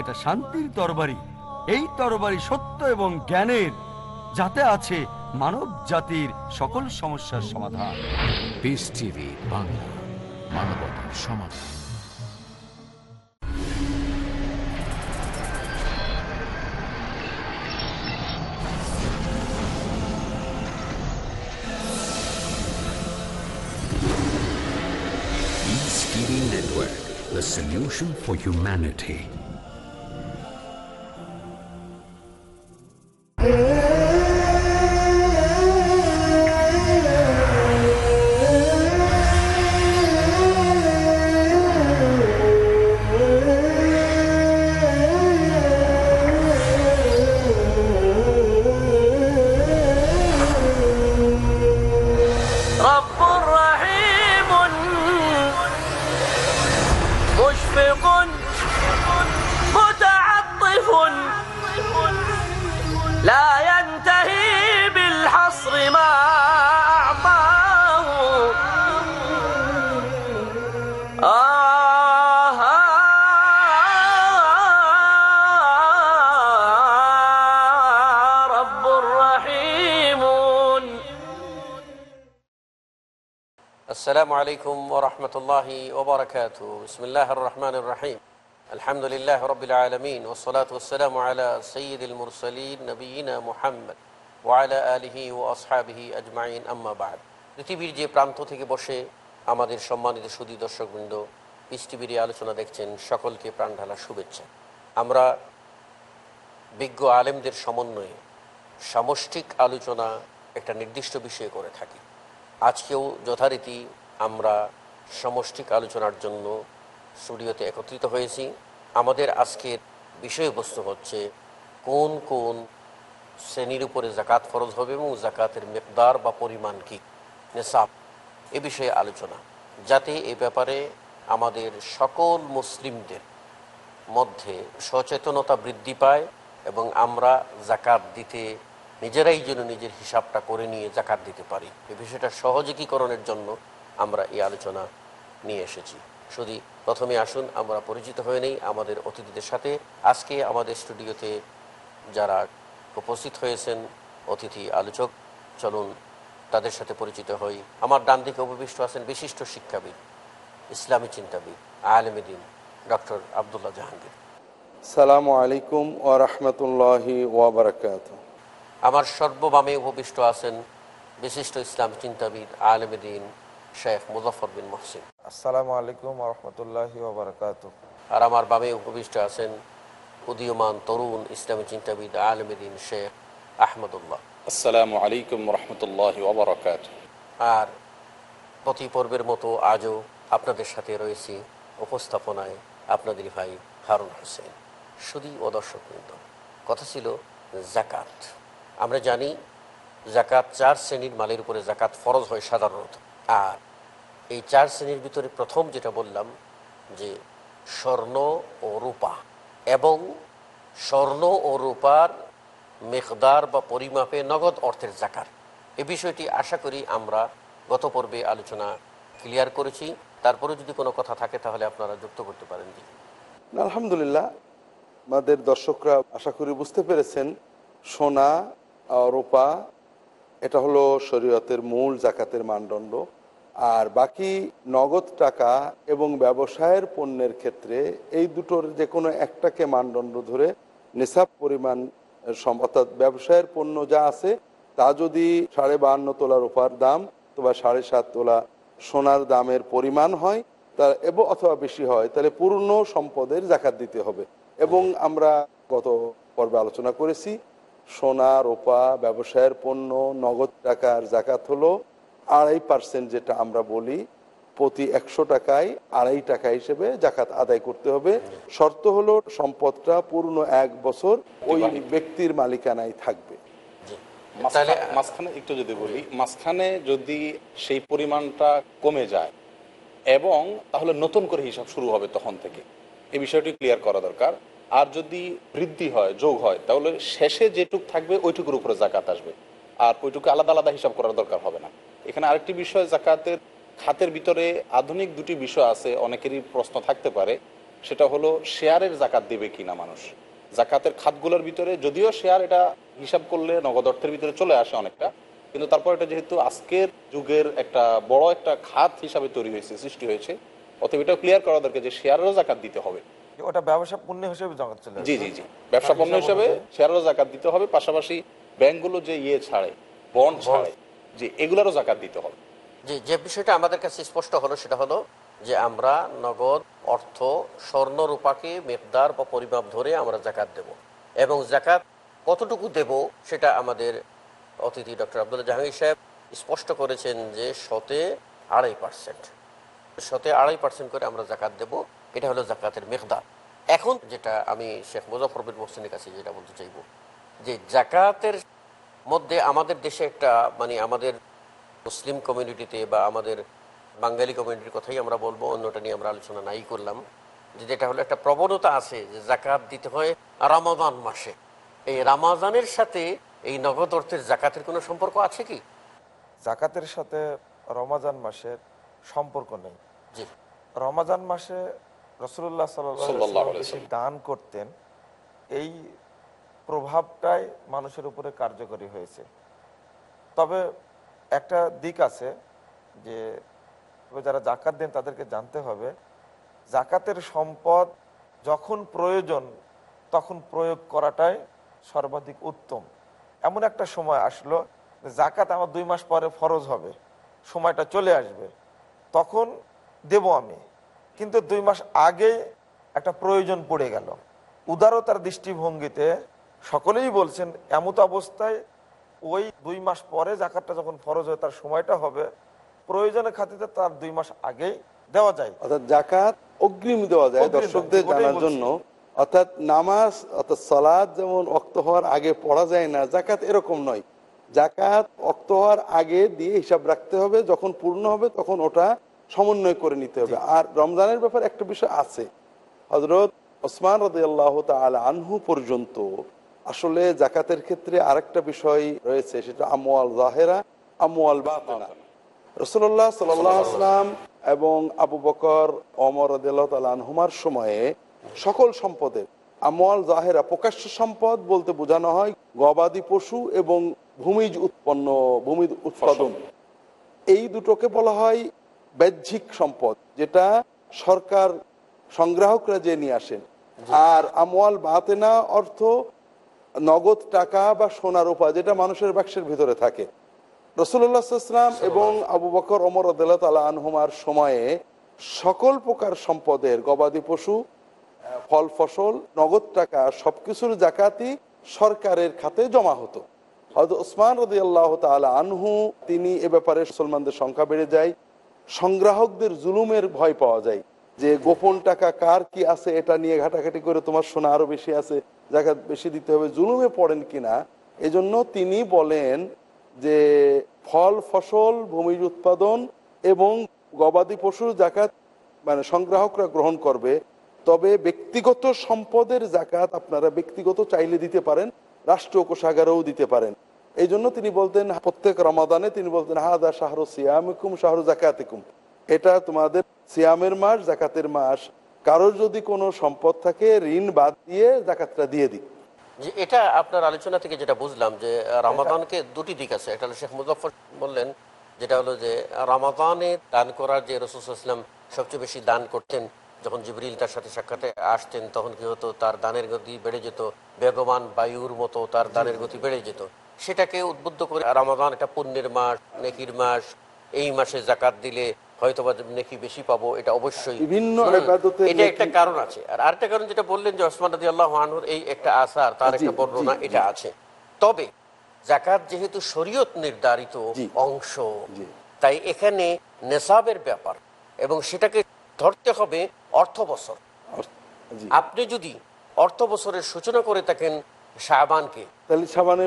এটা শান্তির তরবারি। এই তরবারি সত্য এবং জ্ঞানের, যাতে আছে মানব জাতির সকল সমস্যার সমাধান। পিস টিভি বাংলা, মানবতার সমাধান। The solution for humanity. Hey. আসসালামু আলাইকুম ওরহমতুল্লাহি ওবরাকাত বিসমিল্লাহ রহমান রাহিম আলহামদুলিল্লাহ রবিল আলমিন ওসলাত ওসালাম আলা সঈদুল মুরসলিন নবীনা মোহাম্মদ ওয়ালা আলিহি ও আসহাবিহি আজমাইন। আম্মাবাদ পৃথিবীর যে প্রান্ত থেকে বসে আমাদের সম্মানিত সুদী দর্শকবৃন্দ ইস আলোচনা দেখছেন সকলকে প্রাণ ঢালা শুভেচ্ছা। আমরা বিজ্ঞ আলেমদের সমন্বয়ে সামষ্টিক আলোচনা একটা নির্দিষ্ট বিষয়ে করে থাকি। আজকেও যথারীতি আমরা সমষ্টিক আলোচনার জন্য স্টুডিওতে একত্রিত হয়েছি। আমাদের আজকের বিষয়বস্তু হচ্ছে কোন কোন শ্রেণির উপরে জাকাত ফরজ হবে এবং জাকাতের মেকদার বা পরিমাণ কি? নেশাব। এ বিষয়ে আলোচনা। যাতে এ ব্যাপারে আমাদের সকল মুসলিমদের মধ্যে সচেতনতা বৃদ্ধি পায় এবং আমরা জাকাত দিতে নিজেরাই যেন নিজের হিসাবটা করে নিয়ে জাকাত দিতে পারি। এই বিষয়টা সহযোগীকরণের জন্য আমরা এই আলোচনা নিয়ে এসেছি। শুধু প্রথমে আসুন, আমরা পরিচিত হয়ে নেই আমাদের অতিথিদের সাথে। আজকে আমাদের স্টুডিওতে যারা উপস্থিত হয়েছেন, অতিথি আলোচক, চলুন তাদের সাথে পরিচিত হই। আমার ডান দিকে উপবিষ্ট আছেন বিশিষ্ট শিক্ষাবিদ, ইসলামী চিন্তাবিদ আলমদিন ডক্টর আবদুল্লাহ জাহাঙ্গীর। সালামু আলাইকুম ও রহমতুল্লাহি ওয়াবারাকাত আমার সর্ববামে উপবিষ্ট আছেন বিশিষ্ট ইসলাম চিন্তাবিদ আলমদিন শেখ মুজফর বিন মহসিন। আসসালামু আলাইকুম রহমতুল্লাহি ওবরাকাত আর আমার বামে উপবিষ্ট আছেন উদীয়মান তরুণ ইসলামী চিন্তাবিদ আলমদিন শেখ আহমদুল্লাহ। আসসালামু আলাইকুম রহমতুল্লাহ ওবরাকাত আর প্রতি পর্বের মতো আজও আপনাদের সাথে রয়েছি উপস্থাপনায় আপনাদের ভাই হারুন হোসেন। শুধু ও দর্শকবৃন্দ কথা ছিল জাকাত। আমরা জানি জাকাত চার শ্রেণির মালের উপরে জাকাত ফরজ হয় সাধারণত। আর এই চার শ্রেণির ভিতরে প্রথম যেটা বললাম যে স্বর্ণ ও রূপা এবং স্বর্ণ ও রূপার মেকদার বা পরিমাপে নগদ অর্থের জাকাত এ বিষয়টি আশা করি আমরা গত পর্বে আলোচনা ক্লিয়ার করেছি। তারপরে যদি কোনো কথা থাকে তাহলে আপনারা যুক্ত করতে পারেন জি। আলহামদুলিল্লাহ, আমাদের দর্শকরা আশা করি বুঝতে পেরেছেন, সোনা রূপা, এটা হলো শরীয়তের মূল জাকাতের মানদণ্ড। আর বাকি নগদ টাকা এবং ব্যবসায়ের পণ্যের ক্ষেত্রে এই দুটোর যে কোনো একটাকে মানদণ্ড ধরে নিসাব পরিমাণ, অর্থাৎ ব্যবসায়ের পণ্য যা আছে তা যদি সাড়ে বাহান্ন তোলা রূপার দাম অথবা সাড়ে সাত তোলা সোনার দামের পরিমাণ হয়, তা এবং অথবা বেশি হয়, তাহলে পূর্ণ সম্পদের জাকাত দিতে হবে। এবং আমরা গত পর্বে আলোচনা করেছি সোনা রোপা ব্যবসায়ের পণ্য নগদ টাকার জাকাত হলো আড়াই পার্সেন্ট যেটা আমরা বলি। প্রতি একশো টাকায় আড়াই টাকা হিসেবে জাকাত আদায় করতে হবে। শর্ত হলো সম্পদটা পূর্ণ এক বছর ওই ব্যক্তির মালিকানায় থাকবে। তাহলে মাঝখানে- মাঝখানে একটু যদি বলি মাঝখানে যদি সেই পরিমাণটা কমে যায় এবং তাহলে নতুন করে হিসাব শুরু হবে তখন থেকে। এই বিষয়টি ক্লিয়ার করা দরকার। আর যদি বৃদ্ধি হয়, যোগ হয়, তাহলে শেষে যেটুক থাকবে, ওইটুকুর উপরে জাকাত আসবে। আর ওইটুকু আলাদা আলাদা হিসাব করার দরকার হবে না। এখানে আরেকটি বিষয় জাকাতের খাতের ভিতরে আধুনিক দুটি বিষয় আছে, অনেকেরই প্রশ্ন থাকতে পারে। সেটা হলো, শেয়ারের জাকাত দেবে কিনা মানুষ? জাকাতের খাতগুলোর ভিতরে, যদিও শেয়ার এটা হিসাব করলে নগদ অর্থের ভিতরে চলে আসে অনেকটা, কিন্তু তারপর এটা যেহেতু আজকের যুগের একটা বড় একটা খাত হিসাবে তৈরি হয়েছে, সৃষ্টি হয়েছে, অতএব এটা ক্লিয়ার করা দরকার যে শেয়ারেরও জাকাত দিতে হবে। ওটা ব্যবসা পুণ্য হিসেবে জগৎ চলে জি জি জি। ব্যবসা পণ্য হিসাবে শেয়ারেরও জাকাত দিতে হবে পাশাপাশি ব্যাংকগুলো যে ইয়ে ছাড়ে বন্ড ছাড়ে যে এগুলারও জাকাত দিতে হবে। যে যে বিষয়টা আমাদের কাছে স্পষ্ট হলো সেটা হলো যে আমরা নগদ অর্থ স্বর্ণ রূপাকে মেকদার বা পরিমাপ ধরে আমরা জাকাত দেব। এবং জাকাত কতটুকু দেব সেটা আমাদের অতিথি ডক্টর আব্দুল্লাহ জাহাঙ্গীর সাহেব স্পষ্ট করেছেন যে শতে আড়াই পার্সেন্ট। শতে আড়াই পার্সেন্ট করে আমরা জাকাত দেব। এটা হলো জাকাতের মেকদার। এখন যেটা আমি শেখ মুজাফর বিন মোহসিনের কাছে যেটা বলতে চাইব যে জাকাতের মধ্যে আমাদের দেশে একটা মানে আমাদের মুসলিম কমিউনিটিতে বা আমাদের বাঙালি কমিউনিটির কথাই আমরা বলব অন্যটা নিয়ে আমরা আলোচনা নাই করলাম যে যেটা হলো একটা প্রবণতা আছে যে জাকাত দিতে হয় রামাদান মাসে। এই রামাজানের সাথে এই নগদ অর্থের জাকাতের কোনো সম্পর্ক আছে কি? জাকাতের সাথে রমাজান মাসের সম্পর্ক নেই। জি। রমাজান মাসে রসুল্লাহ সাল্লাম। দান করতেন এই প্রভাবটাই মানুষের উপরে কার্যকরী হয়েছে। তবে একটা দিক আছে যে যারা জাকাত দেন তাদেরকে জানতে হবে জাকাতের সম্পদ যখন প্রয়োজন তখন প্রয়োগ করাটাই সর্বাধিক উত্তম। এমন একটা সময় আসলো জাকাত আমার দুই মাস পরে ফরজ হবে সময়টা চলে আসবে তখন দেব আমি। কিন্তু দুই মাস আগে একটা প্রয়োজন পড়ে গেল। উদারতার দৃষ্টিভঙ্গিতে সকলেই বলছেন এমত অবস্থায় ওই দুই মাস পরে জাকাতটা যখন ফরজ হয় তার সময়টা হবে। প্রয়োজনের খাতিরে তার দুই মাস আগেই দেওয়া যায়। অর্থাৎ জাকাত অগ্রিম দেওয়া যায় দর্শকদের জানার জন্য। অর্থাৎ নামাজ অর্থাৎ সালাদ যেমন অক্ত হওয়ার আগে পড়া যায় না জাকাত এরকম নয়। জাকাত অক্ত হওয়ার আগে দিয়ে হিসাব রাখতে হবে। যখন পূর্ণ হবে তখন ওটা সমন্বয় করে নিতে হবে। আর রমজানের ব্যাপারে একটা বিষয় আছে। হজরত ওসমান রদিয়াল্লাহ তাল আনহু পর্যন্ত আসলে জাকাতের ক্ষেত্রে আরেকটা বিষয় রয়েছে সেটা আমোয়াল জাহেরা আমোয়াল বাতেনা। রসুল্লাহ সাল্লাম এবং আবু বকর অমর আনহুমার সময়ে সকল সম্পদের আমল জাহেরা প্রকাশ্য সম্পদ বলতে বোঝানো হয় গবাদি পশু এবং ভূমিজ উৎপন্ন ভূমিজ উৎপাদন। এই দুটোকে বলা হয় বাহ্যিক সম্পদ যেটা সরকার সংগ্রাহকরা যে নিয়ে আসেন। আর আমওয়াল বাতেনা অর্থ নগদ টাকা বা সোনার উপা যেটা মানুষের বাক্সের ভিতরে থাকে। রসুল্লাহাম এবং আবু বকর অমর তালা আনহুমার সময়ে সকল প্রকার সম্পদের গবাদি পশু ফল ফসল নগদ টাকা সবকিছুর জাকাতি সরকারের খাতে জমা হতো। হয়তো ওসমান রদি আল্লাহ তালা আনহু তিনি এ ব্যাপারে মুসলমানদের সংখ্যা বেড়ে যায়। সংগ্রাহকদের জুলুমের ভয় পাওয়া যায়। যে গোপন টাকা কার কি আছে, এটা নিয়ে ঘাটাঘাটি করে তোমার সোনা আরও বেশি আছে, জাকাত বেশি দিতে হবে, জুলুমে পড়েন কিনা? এজন্য তিনি বলেন যে ফল, ফসল, ভূমির উৎপাদন এবং গবাদি পশুর জাকাত মানে সংগ্রাহকরা গ্রহণ করবে। তবে ব্যক্তিগত সম্পদের জাকাত আপনারা ব্যক্তিগত চাইলে দিতে পারেন রাষ্ট্র কোষাগারেও দিতে পারেন। এই জন্য তিনি বলতেন প্রত্যেক রমাদানে তিনি বলতেন হাদা শাহরু সিয়ামিকুম শাহরু জাকাতিকুম। এটা তোমাদের সিয়ামের মাস জাকাতের মাস। কারোর যদি কোনো সম্পদ থাকে ঋণ বাদ দিয়ে জাকাতটা দিয়ে দিক যে এটা আপনার আলোচনা থেকে যেটা বুঝলাম যে রামাদানকে দুটি দিক আছে। একটা হলো শেখ মুজফর বললেন যেটা হলো যে রামাদানে দান করার যে রসুলাম সবচেয়ে বেশি দান করতেন যখন জিবরিল তার সাথে সাক্ষাতে আসতেন তখন কি হতো তার দানের গতি বেড়ে যেত বেগমান বায়ুর মতো তার দানের গতি বেড়ে যেত। সেটাকে উদ্বুদ্ধ করে রামাদান একটা পুণ্যের মাস নেকির মাস এই মাসে জাকাত দিলে হয়তো বা নেকি বেশি পাবো এটা অবশ্যই। বিভিন্ন এটা একটা কারণ আছে। আর আরেকটা কারণ যেটা বললেন যে ওসমান রাজি আল্লাহ আনহুর এই একটা আসার তার একটা বর্ণনা এটা আছে। তবে জাকাত যেহেতু শরীয়ত নির্ধারিত অংশ তাই এখানে নেশাবের ব্যাপার এবং সেটাকে ধরতে হবে অর্থ বছর। আপনি যদি অর্থ বছরের সূচনা করে থাকেন শাহবানকে তাহলে সাবানে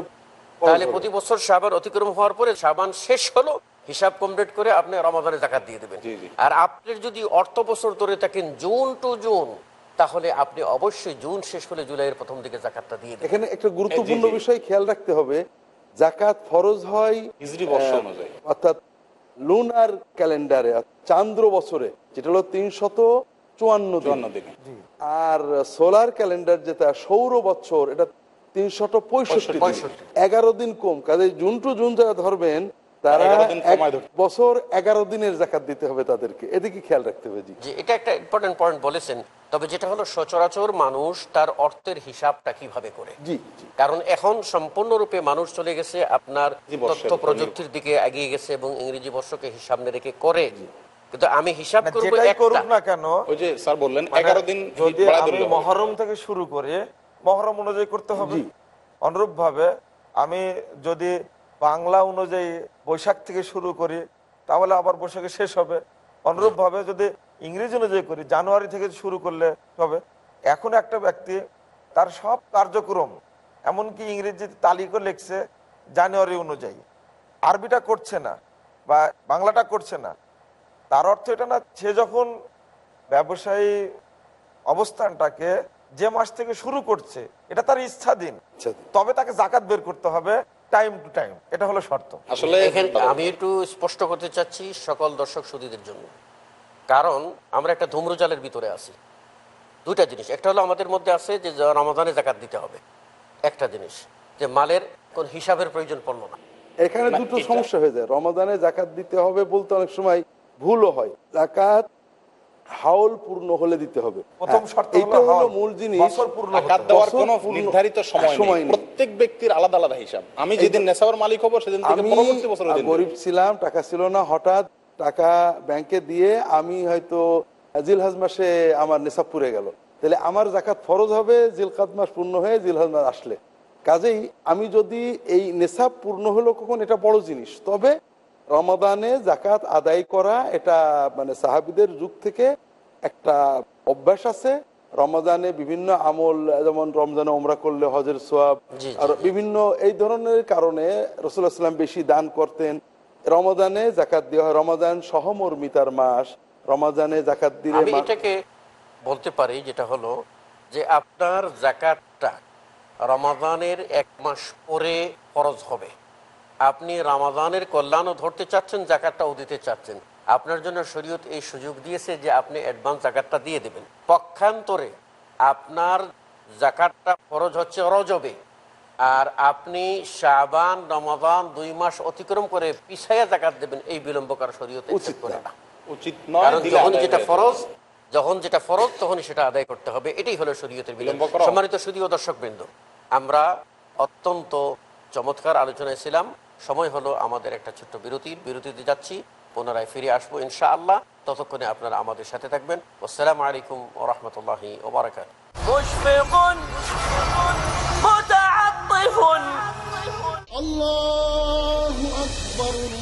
তাহলে প্রতি বছর শাহবান অতিক্রম হওয়ার পরে শাহবান শেষ হলো হিসাব কমপ্লিট করে আপনি রমাদানে জাকাত দিয়ে দেবেন। আর আপনার যদি অর্থ বছর ধরে থাকেন জুন টু জুন তাহলে আপনি অবশ্যই জুন শেষ হলে জুলাইয়ের প্রথম দিকে জাকাতটা দিয়ে দেবেন এখানে একটা গুরুত্বপূর্ণ। বিষয় খেয়াল রাখতে হবে জাকাত ফরজ হয় হিজরি বর্ষ অনুযায়ী। অর্থাৎ লুনার ক্যালেন্ডারে চান্দ্র বছরে যেটা হলো তিনশত চুয়ান্ন চুয়ান্ন দিন আর সোলার ক্যালেন্ডার যেটা সৌর বছর এটা তিনশত পঁয়ষট্টি। এগারো দিন কম। কাজে জুন টু জুন যারা ধরবেন তারা 11 দিন এক কমায় ধরতে বছর এগারো দিনের জাকাত দিতে হবে তাদেরকে। এদিকে খেয়াল রাখতে হবে জি। এটা একটা ইম্পর্টেন্ট পয়েন্ট বলেছেন। তবে যেটা হলো সচরাচর মানুষ তার অর্থের হিসাবটা কীভাবে করে? জি জি। কারণ এখন সম্পূর্ণরূপে মানুষ চলে গেছে আপনার তথ্য প্রযুক্তির দিকে এগিয়ে গেছে এবং ইংরেজি বর্ষকে হিসাব রেখে করে। কিন্তু আমি হিসাব করব করুক না কেন ওই যে স্যার বললেন মানে এগারো দিন যদি। মহরম থেকে শুরু করে মহরম অনুযায়ী করতে হবে। অনুরূপ ভাবে আমি যদি বাংলা অনুযায়ী বৈশাখ থেকে শুরু করি তাহলে আবার বৈশাখে শেষ হবে। অনুরূপ ভাবে যদি ইংরেজি অনুযায়ী করি জানুয়ারি থেকে শুরু করলে হবে। এখন একটা ব্যক্তি তার সব কার্যক্রম এমনকি ইংরেজিতে তালিকা লিখছে জানুয়ারি অনুযায়ী। আরবিটা করছে না বা বাংলাটা করছে না। তার অর্থ এটা না সে যখন ব্যবসায়ী অবস্থানটাকে যে মাস থেকে শুরু করছে এটা তার ইচ্ছাধীন আচ্ছা তবে তাকে জাকাত বের করতে হবে টাইম টু টাইম এটা হলো শর্ত। আসলে আমি একটু স্পষ্ট করতে চাচ্ছি সকল দর্শক সুদীদের জন্য। কারণ আমরা একটা ধূম্রজালের ভিতরে আছি। দুইটা জিনিস। একটা হলো আমাদের মধ্যে আছে যে রমাদানে জাকাত দিতে হবে। একটা জিনিস যে মালের কোন হিসাবের প্রয়োজন পড়ল না। এখানে দুটো সমস্যা হয়ে যায়। রমাদানে জাকাত দিতে হবে বলতে অনেক সময় ভুলও হয়। জাকাত হাউল পূর্ণ হলে দিতে হবে। প্রথম শর্ত এইটা হলো হলো মূল জিনিস। বছর পূর্ণ হতে জাকাত হবে। দেওয়ার কোনো নির্ধারিত সময় সময় নেই। নেই। প্রত্যেক ব্যক্তির আলাদা আলাদা হিসাব। আমি যেদিন নেশাবার মালিক হব সেদিন থেকে পরবর্তী বছর গরিব ছিলাম টাকা ছিল না হঠাৎ টাকা ব্যাংকে দিয়ে আমি হয়তো জিলহাজ মাসে আমার নেশাব পুরে গেল। তাহলে আমার জাকাত ফরজ হবে জিলকাত মাস পূর্ণ হয়ে জিলহাজ মাস আসলে। কাজেই আমি যদি এই নেশাব পূর্ণ হলো কখন এটা বড় জিনিস। তবে রমাদানে জাকাত আদায় করা এটা মানে সাহাবিদের যুগ থেকে একটা অভ্যাস আছে। রমাদানে বিভিন্ন আমল যেমন রমজানে ওমরা করলে হজের সোয়াব আর বিভিন্ন এই ধরনের কারণে রসুল্লাহ সাল্লাম বেশি দান করতেন। রমাদানে জাকাত দেওয়া হয়। রমাদান সহমর্মিতার মাস। রমাদানে জাকাত দিলে এটাকে বলতে পারি যেটা হলো যে আপনার জাকাতটা রমাদানের এক মাস পরে খরচ হবে। আপনি রামাদানের কল্যাণও ধরতে চাচ্ছেন জাকাতটাও দিতে চাচ্ছেন। আপনার জন্য শরীয়ত এই সুযোগ দিয়েছে যে আপনি অ্যাডভান্স জাকাতটা দিয়ে দেবেন। পক্ষান্তরে আপনার জাকাতটা খরচ হচ্ছে রজবে। আর আপনি শাবান রমাদান দুই মাস অতিক্রম করে পিছাইয়া জাকাত দেবেন এই বিলম্ব করার শরীয়ত উচিত করে না। উচিত নয় কারণ যখন যেটা ফরজ যখন যেটা ফরজ তখনই সেটা আদায় করতে হবে। এটাই হলো শরীয়তের বিলম্ব করা। সম্মানিত সুদীয় দর্শক বৃন্দ আমরা অত্যন্ত চমৎকার আলোচনায় ছিলাম সময় হলো আমাদের একটা ছোট্ট বিরতির বিরতিতে যাচ্ছি পুনরায় ফিরে আসবো ইনশাআল্লাহ ততক্ষণে আপনারা আমাদের সাথে থাকবেন আসসালামু আলাইকুম ও রহমতুল্লাহি ওবরাকাত مشفق متعطف الله أكبر الله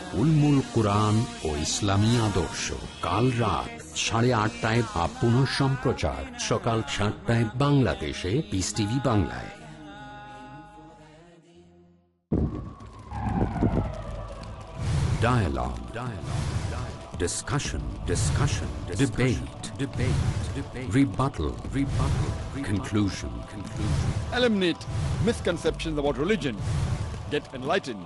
উলমুল কোরআন ও ইসলামী আদর্শ কাল রাত সাড়ে আটটায় বা পুনঃ সম্প্রচার সকাল সাতটায় বাংলাদেশে পিস টিভি বাংলায় Dialogue. Dialogue. Dialogue. Discussion. Discussion. Debate. Debate. Debate. Rebuttal. Rebuttal. Rebuttal. Conclusion. Conclusion. Eliminate misconceptions about religion. Get enlightened.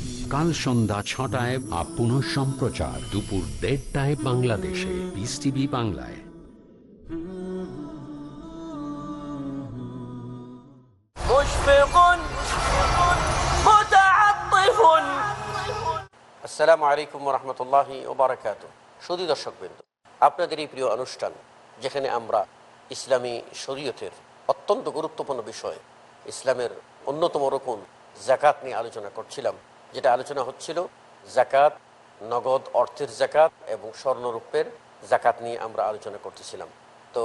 কাল সন্ধ্যা ছটায় বা পুনঃ সম্প্রচার দুপুর দেড়টায় বাংলাদেশে। পিস টিভি বাংলায়। আসসালামু আলাইকুম রহমতুল্লাহি ওবরাকাত সুদী দর্শকবৃন্দ আপনাদের এই প্রিয় অনুষ্ঠান যেখানে আমরা ইসলামী শরীয়তের অত্যন্ত গুরুত্বপূর্ণ বিষয় ইসলামের অন্যতম রকম জাকাত নিয়ে আলোচনা করছিলাম যেটা আলোচনা হচ্ছিল জাকাত নগদ অর্থের জাকাত এবং স্বর্ণরূপের জাকাত নিয়ে আমরা আলোচনা করতেছিলাম। তো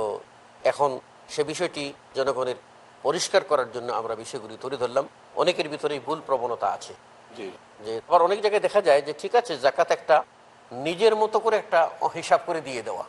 এখন সে বিষয়টি জনগণের পরিষ্কার করার জন্য আমরা বিষয়গুলি তুলে ধরলাম। অনেকের ভিতরেই ভুল প্রবণতা আছে। জি। যে আবার অনেক জায়গায় দেখা যায় যে ঠিক আছে জাকাত একটা নিজের মতো করে একটা হিসাব করে দিয়ে দেওয়া।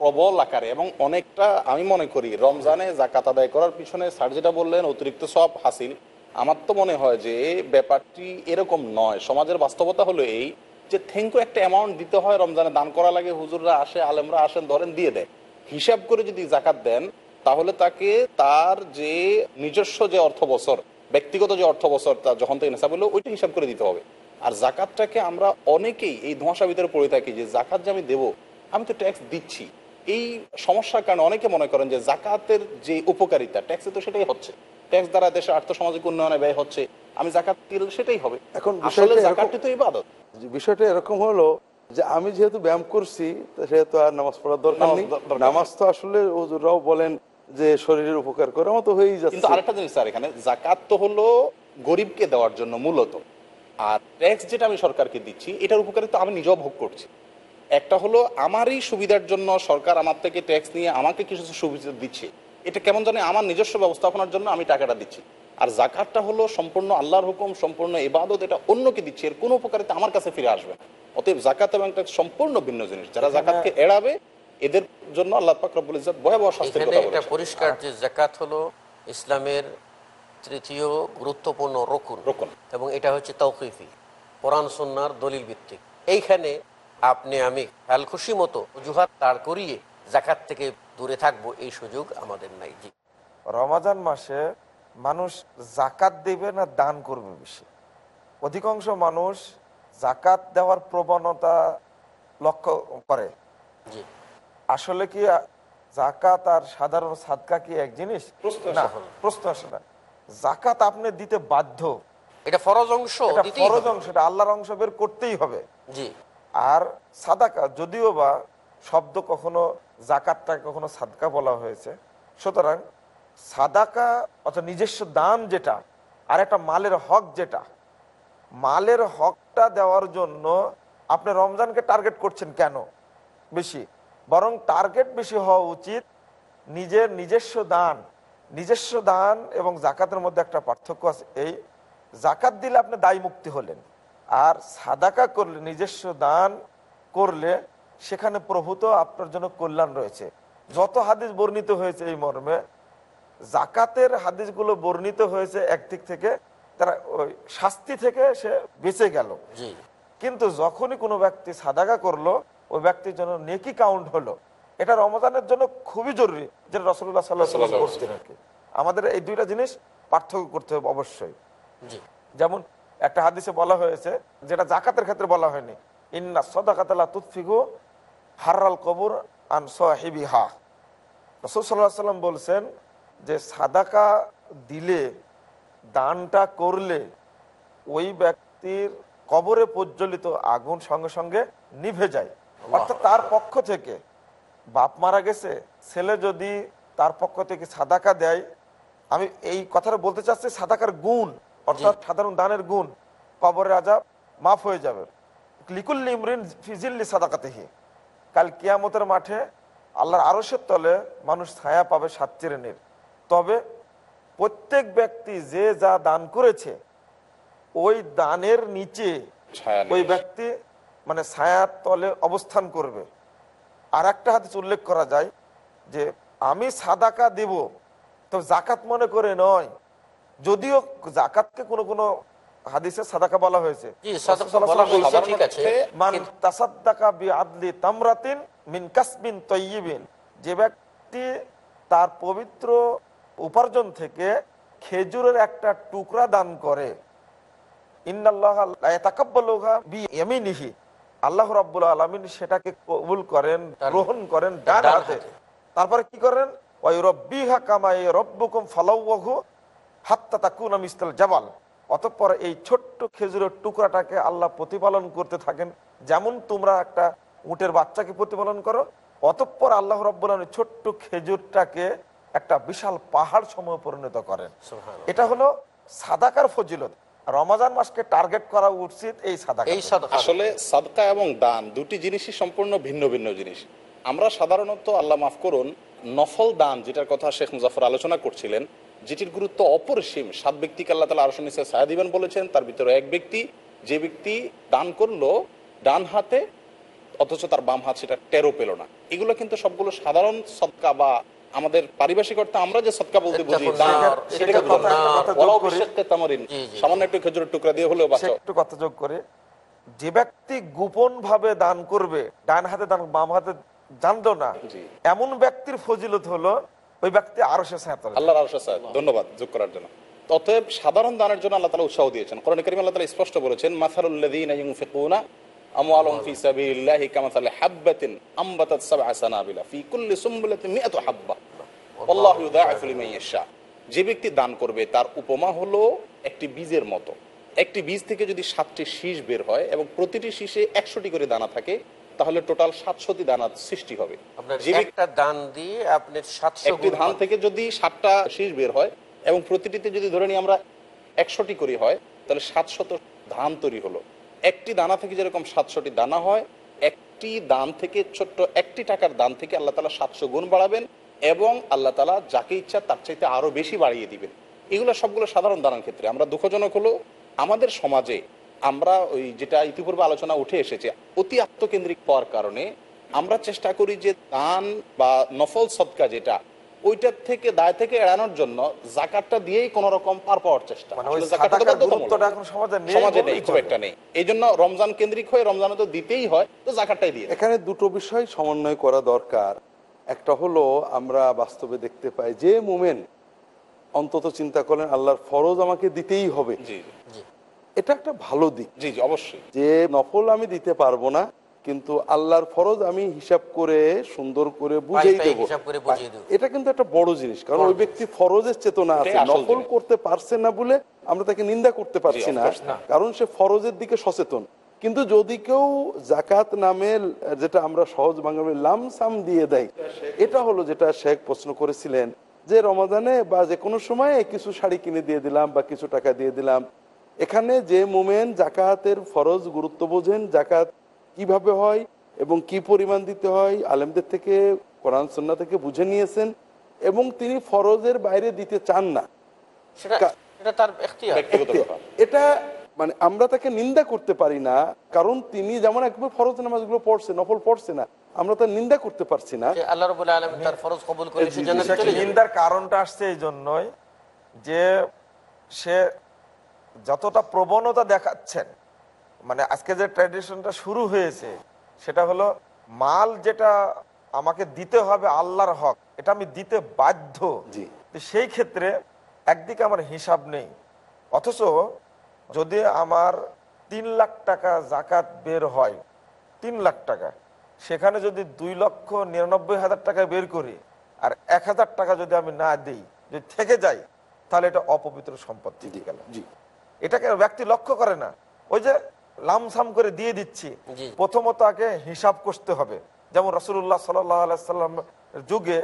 প্রবল আকারে এবং অনেকটা আমি মনে করি রমজানে জাকাত আদায় করার পিছনে স্যার যেটা বললেন অতিরিক্ত সব হাসিল। আমার তো মনে হয় যে ব্যাপারটি এরকম নয়। সমাজের বাস্তবতা হলো এই যে থেঙ্কু একটা অ্যামাউন্ট দিতে হয়, রমজানে দান করা লাগে, হুজুররা আসে, আলেমরা আসেন, ধরেন দিয়ে দেয়। হিসাব করে যদি জাকাত দেন, তাহলে তাকে তার যে নিজস্ব যে অর্থ বছর, ব্যক্তিগত যে অর্থ বছর তার যখন থেকে নেশা বলল ওইটা হিসাব করে দিতে হবে। আর জাকাতটাকে আমরা অনেকেই এই ধোঁয়াশা ভিতরে পড়ে থাকি যে, জাকাত যে আমি দেবো, আমি তো ট্যাক্স দিচ্ছি। এই সমস্যার কারণে অনেকে মনে করেন যে জাকাতের যে উপকারিতা ট্যাক্সে তো সেটাই হচ্ছে। ট্যাক্স দ্বারা দেশের আর্থসামাজিক উন্নয়নে ব্যয় হচ্ছে আমি জাকাত দিলে সেটাই হবে। এখন আসলে জাকাতটি তো ইবাদত। বিষয়টা এরকম হলো যে আমি যেহেতু ব্যায়াম করছি সেহেতু আর নামাজ পড়ার দরকার নেই। নামাজ তো আসলে হুজুররাও বলেন যে শরীরের উপকার করে আমার তো হয়েই যাচ্ছে। কিন্তু আরেকটা জিনিস স্যার এখানে জাকাত তো হলো গরিবকে দেওয়ার জন্য মূলত। আর ট্যাক্স যেটা আমি সরকারকে দিচ্ছি এটার উপকারিতা আমি নিজেও ভোগ করছি। একটা হলো আমারই সুবিধার জন্য সরকার আমার থেকে ট্যাক্স নিয়ে আমাকে কিছু সুবিধা দিচ্ছে। এটা কেমন জানি আমার নিজস্ব ব্যবস্থাপনার জন্য আমি টাকাটা দিচ্ছি। আর জাকাতটা হলো সম্পূর্ণ আল্লাহর হুকুম সম্পূর্ণ ইবাদত এটা অন্যকে দিচ্ছে। এর কোনো উপকারিতা আমার কাছে ফিরে আসবে না। অতএব জাকাত এবং একটা সম্পূর্ণ ভিন্ন জিনিস। যারা জাকাতকে এড়াবে এদের জন্য আল্লাহ পাক রব্বুল ইজ্জত ভয়াবহ শাস্তির কথা এটা বলেছেন। পরিষ্কার যে জাকাত হলো ইসলামের তৃতীয় গুরুত্বপূর্ণ রকুন। রকুন। এবং এটা হচ্ছে তৌকিফি কোরআন সন্ন্যার দলিল ভিত্তিক। এইখানে আপনি আমি খেয়াল খুশি মতো অজুহাত দাঁড় করিয়ে জাকাত থেকে দূরে থাকব এই সুযোগ আমাদের নাই। জি। রমাজান মাসে মানুষ জাকাত দেবে না দান করবে বেশি? অধিকাংশ মানুষ জাকাত দেওয়ার প্রবণতা লক্ষ্য করে। জি। আসলে কি জাকাত আর সাধারণ সাদকা কি এক জিনিস? না প্রশ্ন আসে না। জাকাত আপনি দিতে বাধ্য। এটা ফরজ অংশ ফরজ অংশ এটা আল্লাহর অংশ বের করতেই হবে। জি। আর সাদাকা, যদিও বা শব্দ কখনো জাকাতটাকে কখনো সাদকা বলা হয়েছে, সুতরাং সাদাকা অর্থাৎ নিজস্ব দান যেটা আর একটা মালের হক যেটা, মালের হকটা দেওয়ার জন্য আপনি রমজানকে টার্গেট করছেন কেন বেশি? বরং টার্গেট বেশি হওয়া উচিত নিজের নিজস্ব দান নিজস্ব দান এবং জাকাতের মধ্যে একটা পার্থক্য আছে, এই জাকাত দিলে আপনি দায় মুক্তি হলেন। আর সাদাকা করলে নিজস্ব দান করলে সেখানে প্রভূত আপনার জন্য কল্যাণ রয়েছে। যত হাদিস বর্ণিত হয়েছে এই মর্মে জাকাতের হাদিসগুলো বর্ণিত হয়েছে একদিক থেকে তারা ওই শাস্তি থেকে সে বেঁচে গেল। কিন্তু যখনই কোনো ব্যক্তি সাদাকা করল ওই ব্যক্তির জন্য নেকি কাউন্ট হলো। এটা রমজানের জন্য খুবই জরুরি যেটা রসুল্লাহ সাল্লাহ করছেন আর কি। আমাদের এই দুইটা জিনিস পার্থক্য করতে হবে অবশ্যই। যেমন একটা হাদিসে বলা হয়েছে যেটা জাকাতের ক্ষেত্রে বলা হয়নি। ইন্না সদাকাতালা তুৎফিগু হার্রাল কবুর আন সাহিবিহা। রসুল সাল্লাহ সাল্লাম বলছেন যে সাদাকা দিলে দানটা করলে ওই ব্যক্তির কবরে প্রজ্বলিত আগুন সঙ্গে সঙ্গে নিভে যায়। অর্থাৎ তার পক্ষ থেকে বাপ মারা গেছে ছেলে যদি তার পক্ষ থেকে সাদাকা দেয় আমি এই কথাটা বলতে চাচ্ছি সাদাকার গুণ। অর্থাৎ সাধারণ দানের গুণ কবরের আজাব মাফ হয়ে যাবে। লিকুল্লি ইমরিন ফিজিল্লি সাদাকাতেহি। কাল কিয়ামতের মাঠে আল্লাহর আরসের তলে মানুষ ছায়া পাবে সাত চিরেনের তবে প্রত্যেক ব্যক্তি যে যা দান করেছে ওই দানের নিচে ওই ব্যক্তি মানে ছায়ার তলে অবস্থান করবে। আর একটা হাতে উল্লেখ করা যায় যে আমি সাদাকা দেব তো জাকাত মনে করে নয় যদিও জাকাতকে কোনো কোনো হাদিসে সাদাকা বলা হয়েছে। যে ব্যক্তি তার পবিত্র উপার্জন থেকে খেজুরের একটা টুকরা দান করে আল্লাহ রাব্বুল আলামিন সেটাকে কবুল করেন গ্রহণ করেন ডান হাতে। তারপরে কি করেন? ওই রব্বিহা কামাই রব্বুকুম ফালাউহু মিস্তাল জাবাল। অতঃপর এই ছোট্ট খেজুরের টুকরাটাকে আল্লাহ প্রতিপালন করতে থাকেন। যেমন তোমরা একটা উটের বাচ্চাকে প্রতিপালন করো অতঃপর আল্লাহ রব্বুল আলামিন ছোট্ট খেজুরটাকে একটা বিশাল পাহাড় সময় পরিণত করেন। এটা হলো সাদাকার ফজিলত। রমাজান মাসকে টার্গেট করা উচিত এই সাদাকা এই আসলে সাদকা এবং দান দুটি জিনিসই সম্পূর্ণ ভিন্ন ভিন্ন জিনিস। আমরা সাধারণত আল্লাহ মাফ করুন নফল দান যেটার কথা শেখ মুজাফর আলোচনা করছিলেন যেটির গুরুত্ব অপরিসীম সাত ব্যক্তিকে আল্লাহ তালা আরশন সায়া দিবেন বলেছেন তার ভিতরে এক ব্যক্তি যে ব্যক্তি দান করল ডান হাতে অথচ তার বাম হাত সেটা টেরো পেল না। এগুলো কিন্তু সবগুলো সাধারণ সৎকা বা আমাদের পারিভাষিক অর্থে আমরা যে সৎকা বলতে বুঝি। সামান্য একটু খেজুরের টুকরা দিয়ে হলেও একটু কথা যোগ করে যে ব্যক্তি গোপন ভাবে দান করবে ডান হাতে দান বাম হাতে জানতো না। এমন ব্যক্তির ফজিলত হলো ওই ব্যক্তি আরও সে আল্লাহর আরশ ধন্যবাদ যোগ করার জন্য। অতএব সাধারণ দানের জন্য আল্লাহ তালা উৎসাহ দিয়েছেন। কোরআন করিম আল্লাহ তালা স্পষ্ট বলেছেন ইয়াশা যে ব্যক্তি দান করবে, তার উপমা হলো একটি বীজের মতো। একটি বীজ থেকে যদি সাতটি শীষ বের হয় এবং প্রতিটি শীষে একশোটি করে দানা থাকে তাহলে টোটাল সাতশোটি দানার সৃষ্টি হবে। একটা দান দিয়ে আপনি একটি ধান থেকে যদি ষাটটা শীষ বের হয় এবং প্রতিটিতে যদি ধরে নিই আমরা একশোটি করি হয় তাহলে সাতশত ধান তৈরি হলো। একটি দানা থেকে যেরকম সাতশোটি দানা হয় একটি দান থেকে ছোট্ট একটি টাকার দান থেকে আল্লাহ তালা সাতশো গুণ বাড়াবেন এবং আল্লাহ তালা যাকে ইচ্ছা তার চাইতে আরও বেশি বাড়িয়ে দিবেন। এগুলো সবগুলো সাধারণ দানার ক্ষেত্রে। আমরা দুঃখজনক হলো আমাদের সমাজে আমরা ওই যেটা ইতিপূর্বে আলোচনা উঠে এসেছে অতি আত্মকেন্দ্রিক হওয়ার কারণে আমরা চেষ্টা করি যে দান বা নফল সদকা যেটা ওইটার থেকে দায় থেকে এড়ানোর জন্য জাকাতটা দিয়েই কোন রকম পার পাওয়ার চেষ্টা। মানে সমাজে নেই খুব একটা নেই। এই জন্য রমজান কেন্দ্রিক হয়ে রমজানে তো দিতেই হয় তো জাকাতটাই দিয়ে এখানে দুটো বিষয় সমন্বয় করা দরকার। একটা হলো আমরা বাস্তবে দেখতে পাই যে মুমেন্ট অন্তত চিন্তা করেন আল্লাহর ফরজ আমাকে দিতেই হবে। জি। জি। এটা একটা ভালো দিক জি জি অবশ্যই যে নফল আমি দিতে পারব না কিন্তু আল্লাহর ফরজ আমি হিসাব করে সুন্দর করে বুঝেই দেবো বুঝিয়ে দেবো। এটা কিন্তু একটা বড় জিনিস কারণ ওই ব্যক্তি ফরজের চেতনা আছে জিনিস। করতে পারছে না বলে আমরা তাকে নিন্দা করতে পারছি না না। কারণ সে ফরজের দিকে সচেতন কিন্তু যদি কেউ জাকাত নামে যেটা আমরা সহজ বাংলা লামসাম দিয়ে দেয় এটা হলো যেটা শেখ প্রশ্ন করেছিলেন যে রমাদানে বা যে কোনো সময়ে কিছু শাড়ি কিনে দিয়ে দিলাম বা কিছু টাকা দিয়ে দিলাম এখানে যে মোমেন্ট জাকাতের ফরজ গুরুত্ব বোঝেন জাকাত কীভাবে হয় এবং কি পরিমাণ দিতে হয় আলেমদের থেকে কোরআন সন্না থেকে বুঝে নিয়েছেন এবং তিনি ফরজের বাইরে দিতে চান না। সেটা এটা তার এখতিয়ার। ব্যক্তিগত ব্যাপার। এটা মানে আমরা তাকে নিন্দা করতে পারি না কারণ তিনি যেমন একবার ফরজ নামাজগুলো পড়ছে নফল পড়ছে না আমরা তার নিন্দা করতে পারছি না। আল্লাহ আলম তার ফরজ কবুল করে। নিন্দার কারণটা আসছে এই জন্যই যে সে যতটা প্রবণতা দেখাচ্ছেন মানে আজকে যে ট্র্যাডিশনটা শুরু হয়েছে সেটা হলো মাল যেটা আমাকে দিতে হবে আল্লাহর হক এটা আমি দিতে বাধ্য। তো সেই ক্ষেত্রে একদিকে আমার হিসাব নেই অথচ যদি আমার তিন লাখ টাকা জাকাত বের হয় তিন লাখ টাকা সেখানে যদি দুই লক্ষ নিরানব্বই হাজার টাকা বের করি আর এক হাজার টাকা যদি আমি না দিই যদি থেকে যাই তাহলে এটা অপবিত্র সম্পত্তি দিয়ে গেল। এটাকে ব্যক্তি লক্ষ্য করে না। ওই যে লামসাম করে দিয়ে দিচ্ছি। প্রথমত আগে হিসাব কষতে হবে। যেমন রসুল্লাহ সাল্লাম যুগে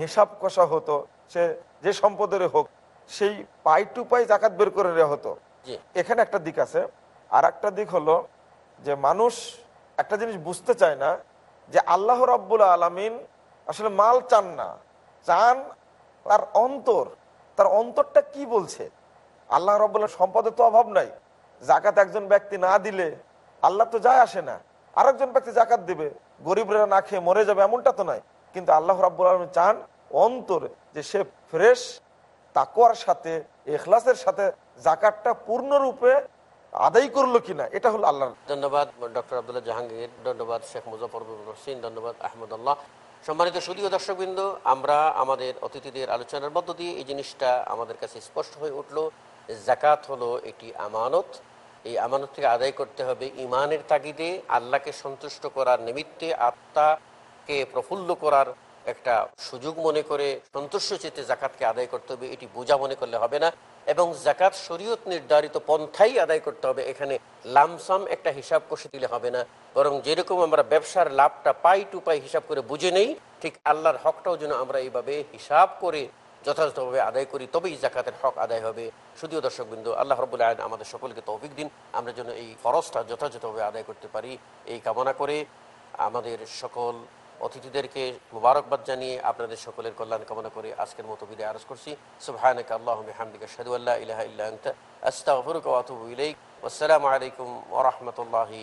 হিসাব কষা হতো সে যে সম্পদের হোক সেই পাই টু পাই জাকাত বের করে নেওয়া হতো। এখানে একটা দিক আছে। আর একটা দিক হলো যে মানুষ একটা জিনিস বুঝতে চায় না যে আল্লাহ রাব্বুল আলমিন আসলে মাল চান না। চান তার অন্তর। তার অন্তরটা কি বলছে? আল্লাহ রব্বুল্লাহ সম্পদের তো অভাব নাই। জাকাত একজন ব্যক্তি না দিলে আল্লাহ তো যায় আসে না। আরেকজন ব্যক্তি জাকাত দিবে, গরিবরা না খেয়ে মরে যাবে এমনটা তো নয় কিন্তু আল্লাহ রাব্বুল আলম চান অন্তর যে সে ফ্রেশ তাকুয়ার সাথে এখলাসের সাথে জাকাতটা পূর্ণরূপে আদায় করল কিনা, এটা হলো আল্লাহ ধন্যবাদ, ডক্টর আবদুল্লাহ জাহাঙ্গীর। ধন্যবাদ, শেখ মুজফর হোসেন ধন্যবাদ আহমদুল্লাহ সম্মানিত সুদীয় দর্শকবৃন্দ, আমরা আমাদের অতিথিদের আলোচনার মধ্য দিয়ে এই জিনিসটা আমাদের কাছে স্পষ্ট হয়ে উঠল। জাকাত হলো একটি আমানত। এই আমানত থেকে আদায় করতে হবে ইমানের তাগিদে, আল্লাহকে সন্তুষ্ট করার নিমিত্তে, আত্মাকে প্রফুল্ল করার একটা সুযোগ মনে করে সন্তুষ্ট চেতে জাকাতকে আদায় করতে হবে, এটি বোঝা মনে করলে হবে না। এবং জাকাত শরীয়ত নির্ধারিত পন্থাই আদায় করতে হবে, এখানে লামসাম একটা হিসাব কষে দিলে হবে না। বরং যেরকম আমরা ব্যবসার লাভটা পাই টু পাই হিসাব করে বুঝে নেই, ঠিক আল্লাহর হকটাও যেন আমরা এইভাবে হিসাব করে যথাযথভাবে আদায় করি, তবেই জাকাতের হক আদায় হবে। শুধুও দর্শকবৃন্দ, আল্লাহ রবুল্লা আয়ন আমাদের সকলকে তৌফিক দিন। আমরা যেন এই খরচটা যথাযথভাবে আদায় করতে পারি। এই কামনা করে আমাদের সকল অতিথিদেরকে মুবারকবাদ জানিয়ে আপনাদের সকলের কল্যাণ কামনা করে আজকের মতো বিদায় আরজ করছি। সুবহানাক আল্লাহুম্মা হামদিকা আশহাদু আল্লা ইলাহা ইল্লা আনতা, আস্তাগফিরুকা ওয়া আতুবু ইলাইক। ওয়াসসালামু আলাইকুম ওয়া রাহমাতুল্লাহি